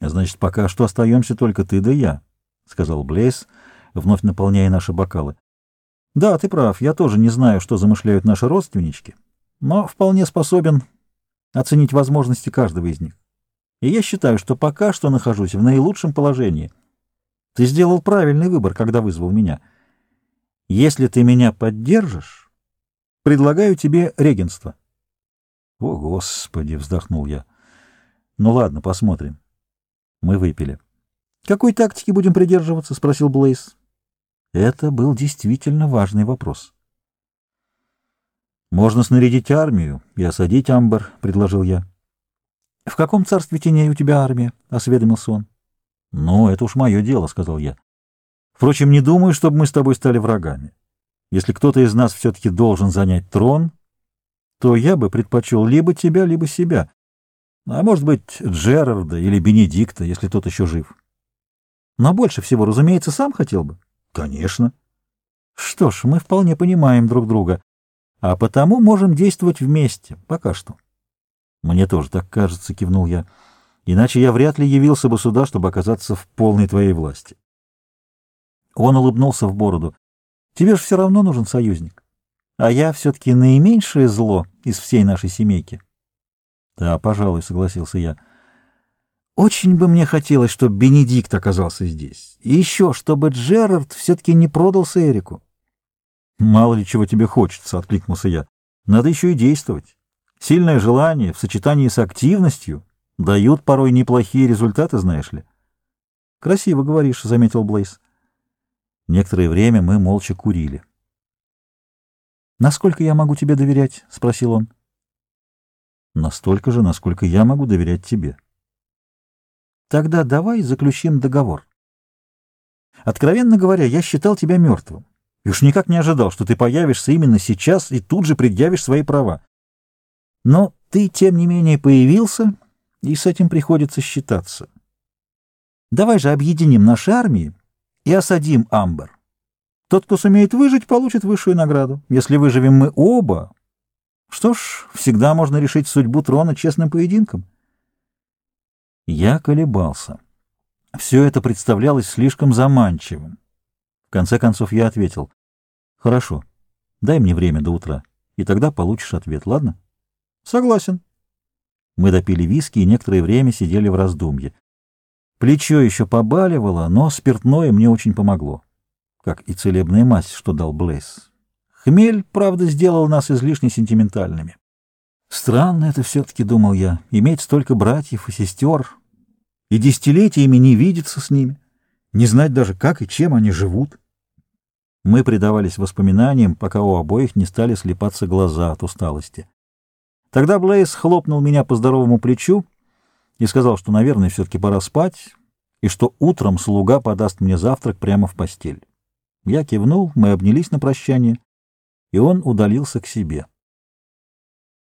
Значит, пока что остаемся только ты да я, — сказал Блейз, вновь наполняя наши бокалы. Да, ты прав, я тоже не знаю, что замышляют наши родственнички, но вполне способен оценить возможности каждого из них. И я считаю, что пока что нахожусь в наилучшем положении. Ты сделал правильный выбор, когда вызвал меня. Если ты меня поддержишь, предлагаю тебе регенство. — О, Господи! — вздохнул я. — Ну ладно, посмотрим. Мы выпили. — Какой тактики будем придерживаться? — спросил Блейз. Это был действительно важный вопрос. «Можно снарядить армию и осадить Амбар», — предложил я. «В каком царстве теней у тебя армия?» — осведомился он. «Ну, это уж мое дело», — сказал я. «Впрочем, не думаю, чтобы мы с тобой стали врагами. Если кто-то из нас все-таки должен занять трон, то я бы предпочел либо тебя, либо себя. А может быть, Джерарда или Бенедикта, если тот еще жив. Но больше всего, разумеется, сам хотел бы». «Конечно». «Что ж, мы вполне понимаем друг друга, а потому можем действовать вместе, пока что». «Мне тоже так кажется», — кивнул я. «Иначе я вряд ли явился бы сюда, чтобы оказаться в полной твоей власти». Он улыбнулся в бороду. «Тебе же все равно нужен союзник. А я все-таки наименьшее зло из всей нашей семейки». «Да, пожалуй», — согласился я. «Очень бы мне хотелось, чтобы Бенедикт оказался здесь. И еще, чтобы Джерард все-таки не продался Эрику». «Мало ли чего тебе хочется», — откликнулся я. «Надо еще и действовать». Сильное желание в сочетании с активностью дают порой неплохие результаты, знаешь ли. — Красиво говоришь, — заметил Блейз. Некоторое время мы молча курили. — Насколько я могу тебе доверять? — спросил он. — Настолько же, насколько я могу доверять тебе. — Тогда давай заключим договор. Откровенно говоря, я считал тебя мертвым. И уж никак не ожидал, что ты появишься именно сейчас и тут же предъявишь свои права. Но ты, тем не менее, появился, и с этим приходится считаться. Давай же объединим наши армии и осадим Амбар. Тот, кто сумеет выжить, получит высшую награду. Если выживем мы оба, что ж, всегда можно решить судьбу трона честным поединком. Я колебался. Все это представлялось слишком заманчивым. В конце концов я ответил, «Хорошо, дай мне время до утра, и тогда получишь ответ, ладно?» Согласен. Мы допили виски и некоторое время сидели в раздумье. Плечо еще побаливало, но спиртное мне очень помогло. Как и целебная мазь, что дал Блейс. Хмель, правда, сделал нас излишне сентиментальными. Странно это все-таки, думал я, иметь столько братьев и сестер, и десятилетиями не видеться с ними, не знать даже, как и чем они живут. Мы предавались воспоминаниям, пока у обоих не стали слепаться глаза от усталости. Тогда Блейз хлопнул меня по здоровому плечу и сказал, что, наверное, все-таки пора спать, и что утром слуга подаст мне завтрак прямо в постель. Я кивнул, мы обнялись на прощание, и он удалился к себе.